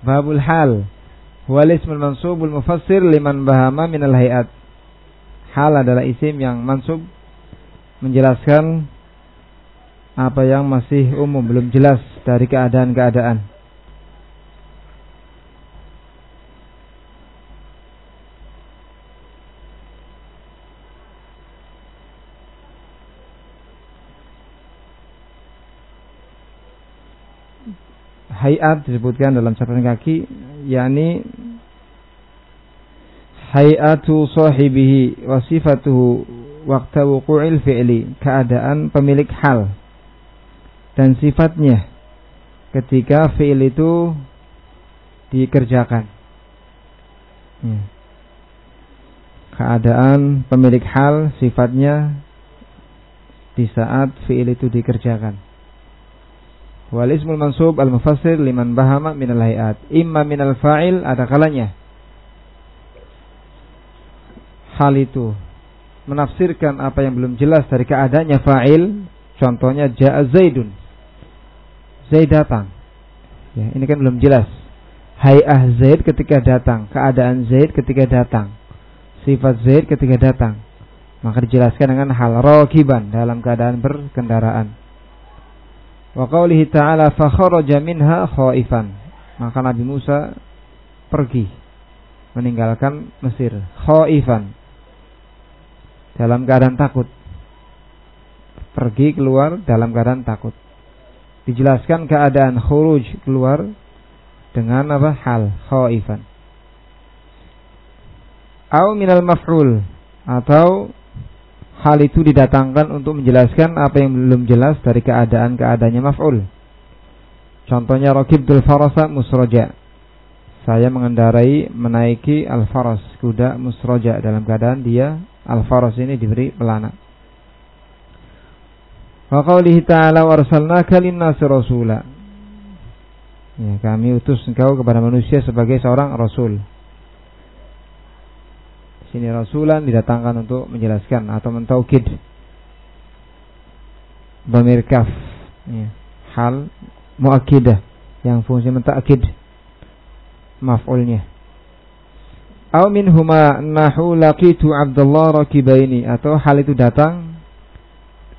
Babul hal. Wal ismul mansubul mufassir liman bahama minal hayat. Hal adalah isim yang mansub menjelaskan apa yang masih umum belum jelas dari keadaan-keadaan. Hayat disebutkan dalam catatan kaki yakni hayatu sahibihi wa sifatuhu waqta wuqu'il fi'li keadaan pemilik hal dan sifatnya ketika fi'il itu dikerjakan ya. keadaan pemilik hal sifatnya di saat fi'il itu dikerjakan Wal ismul mansub al mufassir liman bahama min al hayat. Imma min al fa'il ada kalanya. Hal itu menafsirkan apa yang belum jelas dari keadaannya fa'il. Contohnya ja'a Zaidun. Zaid datang. Ya, ini kan belum jelas. Hay'ah Zaid ketika datang, keadaan Zaid ketika datang, sifat Zaid ketika datang. Maka dijelaskan dengan hal rokiban dalam keadaan berkendaraan. Wa qawlihi ta'ala fa kharaja minha khaifan. Maka Nabi Musa pergi meninggalkan Mesir khaifan dalam keadaan takut. Pergi keluar dalam keadaan takut. Dijelaskan keadaan khuruj keluar dengan apa? Hal khaifan. Au minal maf'ul atau hal itu didatangkan untuk menjelaskan apa yang belum jelas dari keadaan-keadaannya maf'ul. Contohnya Rokibdul Farasa Musroja. Saya mengendarai menaiki Al-Faras, kuda Musroja dalam keadaan dia Al-Faras ini diberi pelana. Wa qawlihi ta'ala wa arsalnaka lin-nasi rasula. Ya, kami utus engkau kepada manusia sebagai seorang rasul. Sini rasulan didatangkan untuk menjelaskan atau mentaukid. Bamir kaf. Ya. Hal muakidah yang fungsi mentakid maf'ulnya. Aw min huma nahu laqitu Abdullah rakibaini atau hal itu datang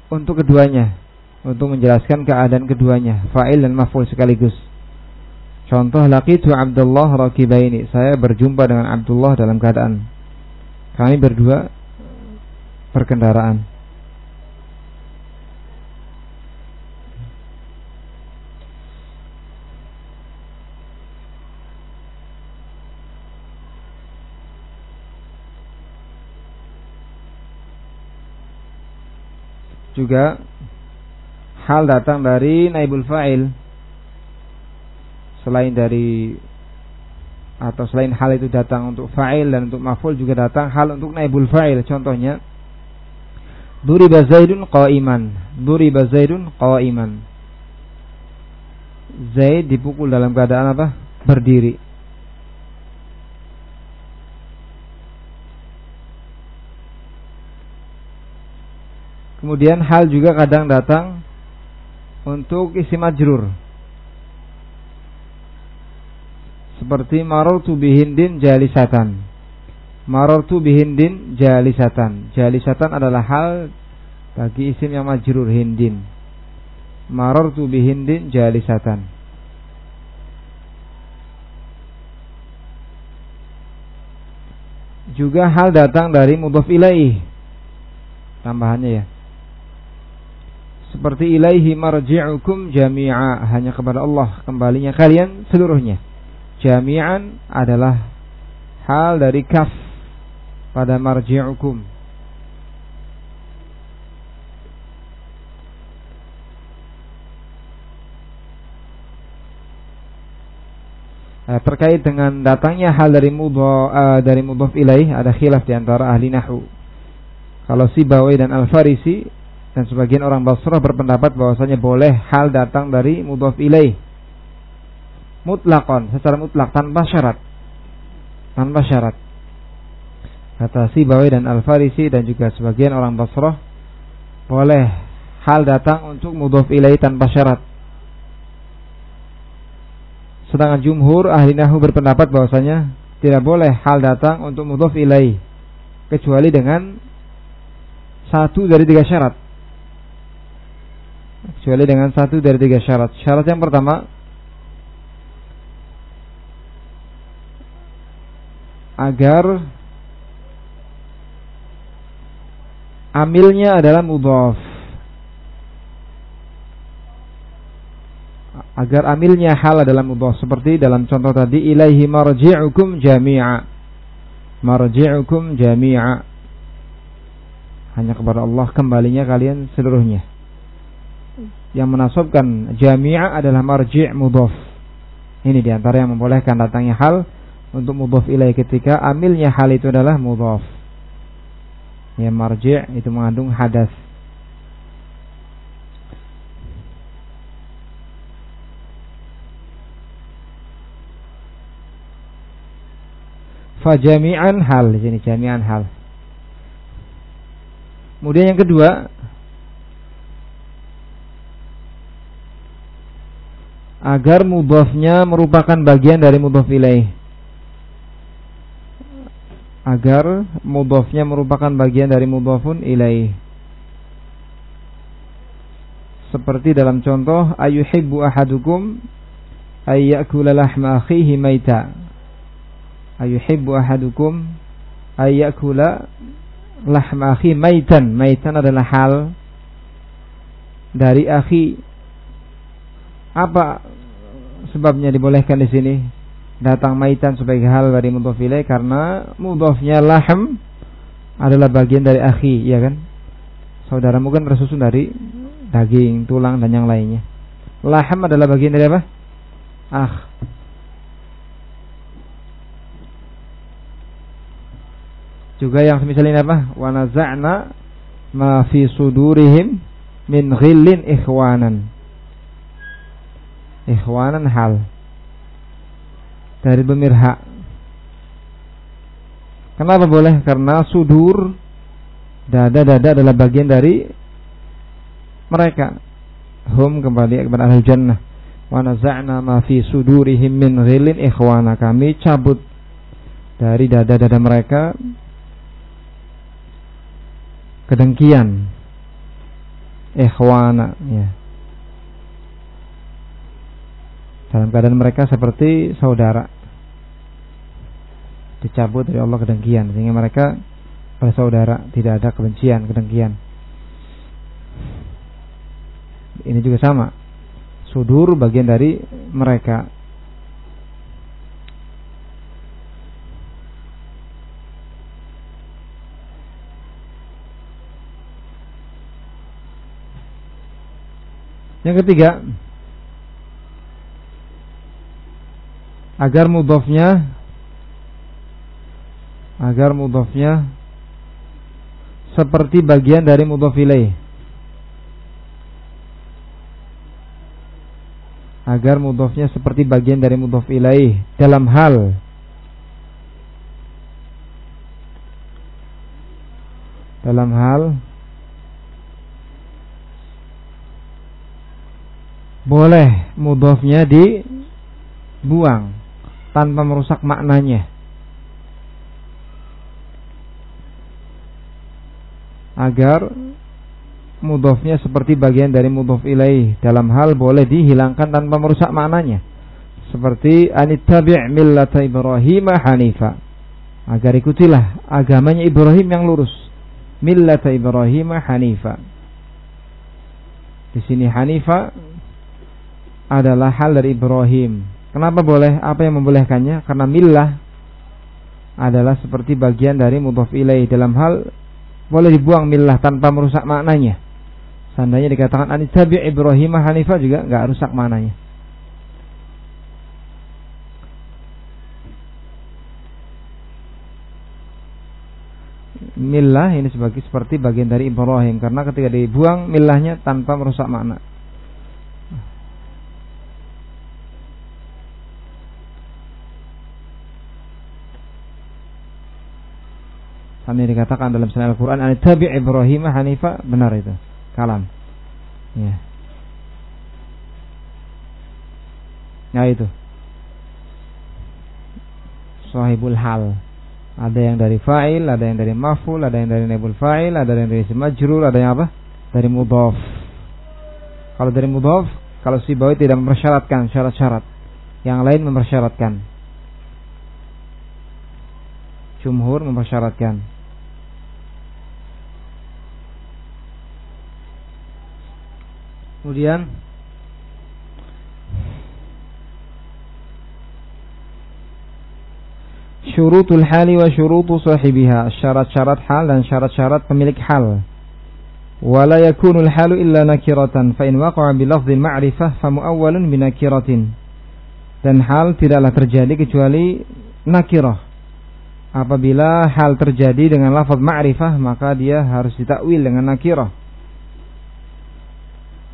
untuk keduanya untuk menjelaskan keadaan keduanya fa'il dan maf'ul sekaligus. Contoh laqitu Abdullah rakibaini saya berjumpa dengan Abdullah dalam keadaan kami berdua berkendaraan. Juga hal datang dari naibul fa'il selain dari atau selain hal itu datang untuk fa'il dan untuk maf'ul juga datang. Hal untuk naibul fa'il contohnya. Duriba Zaidun qa'iman. Duriba Zaidun qa'iman. Zaid dipukul dalam keadaan apa? Berdiri. Kemudian hal juga kadang datang untuk isi majrur seperti marartu bihindin jalisatan. Marartu bihindin jalisatan. Jalisatan adalah hal bagi isim yang majrur hindin. Marartu bihindin jalisatan. Juga hal datang dari mudhaf ilaih. Tambahannya ya. Seperti ilaihi marji'ukum jami'a. Hanya kepada Allah kembalinya kalian seluruhnya jami'an adalah hal dari kaf pada marji'ukum. Nah, terkait dengan datangnya hal dari mudhaf uh, dari mudhaf ilaih ada khilaf di antara ahli nahwu. Kalau Sibawi dan Al-Farisi dan sebagian orang Basrah berpendapat bahwasanya boleh hal datang dari mudhaf ilaih mutlakon secara mutlak tanpa syarat tanpa syarat kata Sibawi dan Al Farisi dan juga sebagian orang Basrah boleh hal datang untuk mudhof ilai tanpa syarat Sedangkan jumhur ahli nahu berpendapat bahwasanya tidak boleh hal datang untuk mudhof ilai kecuali dengan satu dari tiga syarat. Kecuali dengan satu dari tiga syarat. Syarat yang pertama agar amilnya adalah mudhof agar amilnya hal adalah mudhaf. Seperti dalam contoh tadi ilaihi marji'ukum jami'a. Marji'ukum jami'a. Hanya kepada Allah kembalinya kalian seluruhnya. Yang menasobkan jami'a adalah marji' mudhaf. Ini di antara yang membolehkan datangnya hal untuk mudhaf ilaih ketika amilnya hal itu adalah mudhaf ya marji' itu mengandung hadas Fajami'an hal di sini jami'an hal. Kemudian yang kedua agar mudhafnya merupakan bagian dari mudhaf ilaih. Agar mudhafnya merupakan bagian dari mudhafun ilaih. Seperti dalam contoh ayuhibbu ahadukum ayyakula lahma akhihi maita ayuhibbu ahadukum ayyakula lahma akhi maitan. Maitan adalah hal dari akhi. Apa sebabnya dibolehkan di sini? Datang maitan sebagai hal dari mudhof karena mudhofnya lahm adalah bagian dari akhi, ya kan? Saudaramu kan tersusun dari daging, tulang dan yang lainnya. Lahm adalah bagian dari apa? Ah. Juga yang semisal ini apa? Wa naza'na ma fi sudurihim min ghillin ikhwanan. Ikhwanan hal dari pemirha. Kenapa boleh? Karena sudur dada-dada adalah bagian dari mereka. Hum kembali kepada ahli jannah. Wa naza'na ma fi sudurihim min ghillin ikhwana. Kami cabut dari dada-dada mereka kedengkian ikhwana ya dalam keadaan mereka seperti saudara. Dicabut dari Allah kedengkian sehingga mereka bersaudara. Tidak ada kebencian kedengkian. Ini juga sama. Sudur bagian dari mereka. Yang ketiga, agar mudhafnya agar mudhafnya seperti bagian dari mudhaf ilaih. Agar mudhafnya seperti bagian dari mudhaf ilaih dalam hal dalam hal boleh mudhofnya dibuang tanpa merusak maknanya. Agar mudhofnya seperti bagian dari mudhof ilaih dalam hal boleh dihilangkan tanpa merusak maknanya. Seperti anittabi' millata Ibrahim hanifa. Agar ikutilah agamanya Ibrahim yang lurus. Millata Ibrahim hanifa. Di sini hanifa adalah hal dari Ibrahim. Kenapa boleh? Apa yang membolehkannya? Karena millah adalah seperti bagian dari mudhaf ilaih dalam hal boleh dibuang millah tanpa merusak maknanya. Seandainya dikatakan anitabi Ibrahim Hanifah juga nggak rusak maknanya. Millah ini sebagai seperti bagian dari Ibrahim karena ketika dibuang millahnya tanpa merusak makna. Kami dikatakan dalam sunnah Al-Quran Tabi Ibrahim Hanifa Benar itu Kalam Ya Nah itu sahibul hal. Ada yang dari fa'il, ada yang dari maf'ul, ada yang dari naibul fa'il, ada yang dari majrur, ada yang apa? Dari mudhaf. Kalau dari mudhaf, kalau si bawi tidak mempersyaratkan syarat-syarat, yang lain mempersyaratkan. Jumhur mempersyaratkan. Kemudian syurutul hali wa syurutu sahibiha. Syarat-syarat hal dan syarat-syarat pemilik hal. Wala yakunul halu illa nakiratan fa in waqa'a bi lafdhil ma'rifah fa muawwalun bi nakiratin. Dan hal tidaklah terjadi kecuali nakirah. Apabila hal terjadi dengan lafaz ma'rifah maka dia harus ditakwil dengan nakirah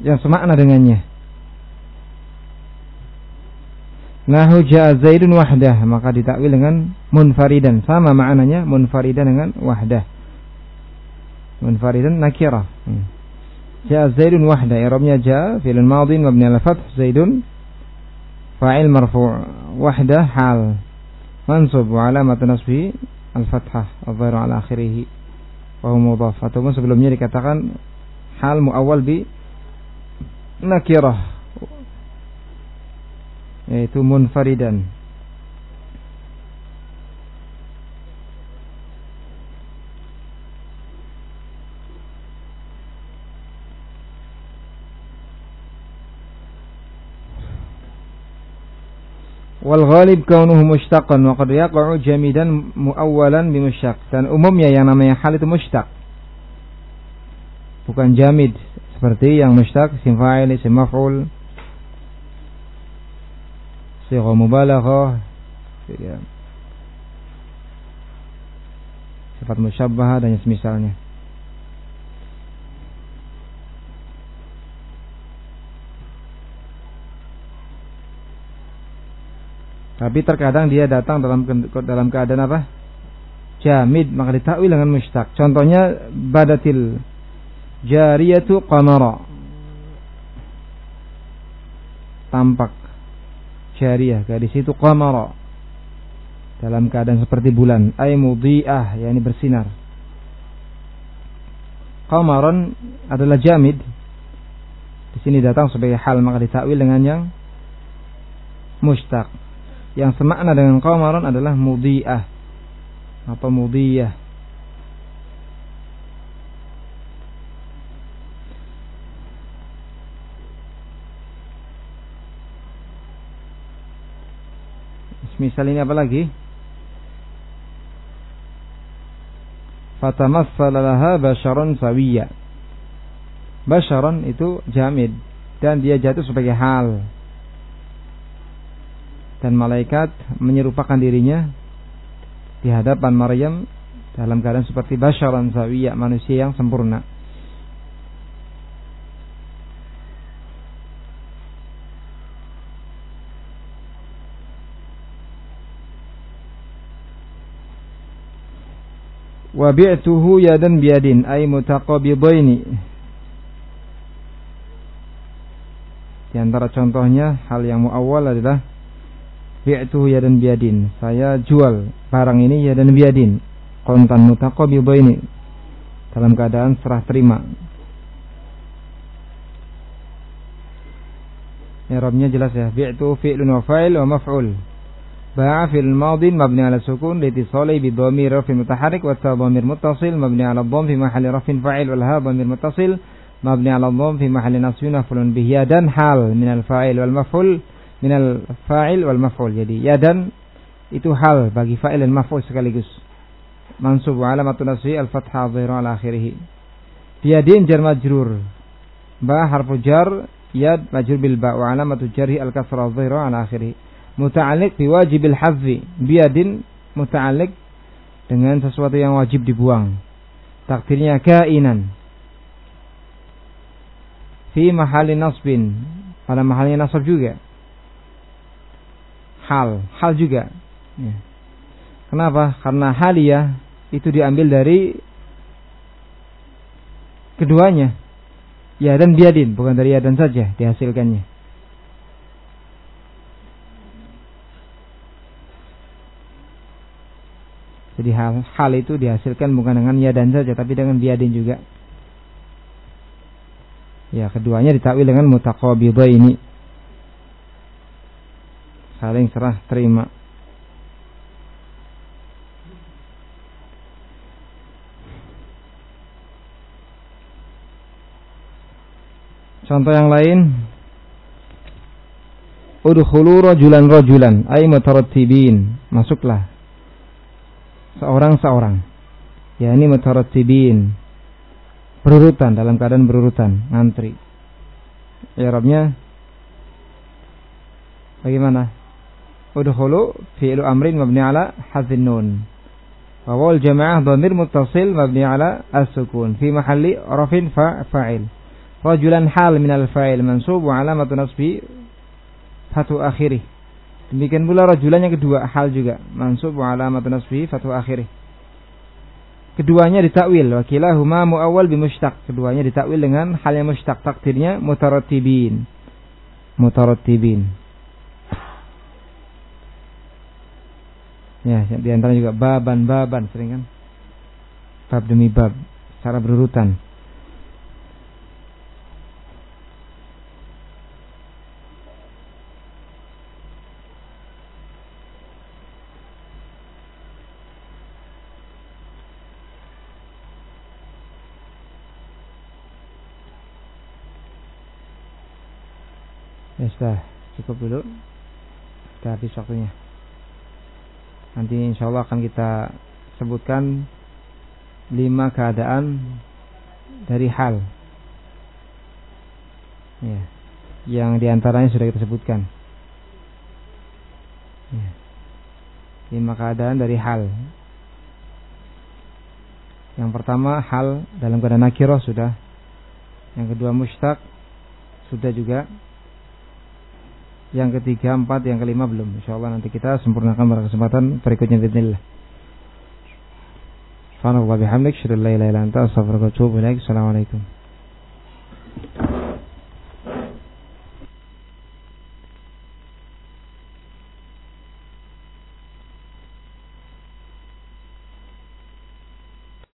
yang semakna dengannya. Nahu ja'a Zaidun wahdah maka ditakwil dengan munfaridan sama maknanya munfaridan dengan wahdah. Munfaridan nakirah. Hmm. Ja'a Zaidun wahdah i'rabnya ja'a fi'il madhi mabni ala fath Zaidun fa'il marfu' wahdah hal mansub wa alamat nasbihi al-fathah adh-dhahir ala akhirih wa huwa mudhaf ataupun sebelumnya dikatakan hal muawwal bi nakirah. Yaitu munfaridan. Wal ghalib kaunuhu mushtaqan wa qad yaqa'u jamidan muawwalan bi mushtaq. Dan umumnya yang namanya hal itu mushtaq. Bukan jamid seperti yang mushtaq isim fa'il isim maf'ul sigha mubalaghah ya. sifat musyabbah dan semisalnya Tapi terkadang dia datang dalam dalam keadaan apa? Jamid maka ditakwil dengan mushtaq. Contohnya badatil jariyatu qamara. Tampak jariyah gadis itu qamara. Dalam keadaan seperti bulan. Ay mudhi'ah yakni bersinar. Qamaran adalah jamid. Di sini datang sebagai hal maka ditakwil dengan yang mustaq yang semakna dengan qamaran adalah mudhi'ah. Atau mudhiyah Misal ini apa lagi? Fatamassala laha basharan sawiya. Basharan itu jamid dan dia jatuh sebagai hal. Dan malaikat menyerupakan dirinya di hadapan Maryam dalam keadaan seperti basharan sawiya, manusia yang sempurna. Wa bi'tuhu yadan biyadin ay mutaqabidaini di antara contohnya hal yang muawwal adalah bi'tuhu yadan biyadin. Saya jual barang ini yadan biyadin. Kontan mutaqabidaini dalam keadaan serah terima. I'rabnya jelas ya. Bi'tu fi'lun wa fa'il wa maf'ul باع في الماضي مبني على السكون لاتصاله بضمير رفع متحرك والتاء ضمير متصل مبني على الضم في محل رفع فاعل والهاء ضمير متصل مبني على الضم في محل نصب مفعول به يدا حال من الفاعل والمفعول من الفاعل والمفعول jadi yadan itu hal bagi fa'il dan maf'ul sekaligus mansub alamat nasbi al-fathah dhahira ala akhirih biyadin jar majrur ba harfu jar yad majrur bil ba wa alamatu jarhi al-kasra dhahira ala akhirih muta'alliq biwajibil hazzi biadin muta'alliq dengan sesuatu yang wajib dibuang. Takdirnya kainan. Fi mahali nasbin. Pada mahalnya nasab juga. Hal. Hal juga. Ya. kenapa? Karena haliyah itu diambil dari keduanya. Ya dan biadin bukan dari ya dan saja dihasilkannya Jadi hal, hal itu dihasilkan bukan dengan ya dan saja tapi dengan biadin juga. Ya, keduanya ditakwil dengan mutaqabidha ini. Saling serah terima. Contoh yang lain Udkhulu rajulan rajulan ay mutarattibin. Masuklah seorang seorang. Ya ini mutarattibin. Berurutan dalam keadaan berurutan, ngantri. Arabnya bagaimana? Udkhulu fi'lu amrin mabni ala hadzin nun. Wa wal jamaah dhamir muttasil mabni ala as-sukun fi mahalli rafin fa'il. Rajulan hal min al-fa'il mansub wa alamatu nasbi fatu akhirih. Demikian pula rajulan yang kedua hal juga mansub wa alamat nasbi fatu akhirih. Keduanya ditakwil wakilahuma muawwal bimushtaq. Keduanya ditakwil dengan hal yang mushtaq takdirnya mutarattibin. Mutarattibin. Ya, di antara juga baban-baban sering kan? Bab demi bab secara berurutan. Ya sudah cukup dulu. Kita habis waktunya. Nanti insya Allah akan kita sebutkan lima keadaan dari hal. Ya. Yang di antaranya sudah kita sebutkan. Ya. Lima keadaan dari hal. Yang pertama hal dalam keadaan nakiro sudah. Yang kedua mustaq sudah juga yang ketiga, empat, yang kelima belum. Insya Allah nanti kita sempurnakan pada kesempatan berikutnya. Bismillah. Subhanallah bihamdik. Syukur la ilaha illa anta. Assalamualaikum.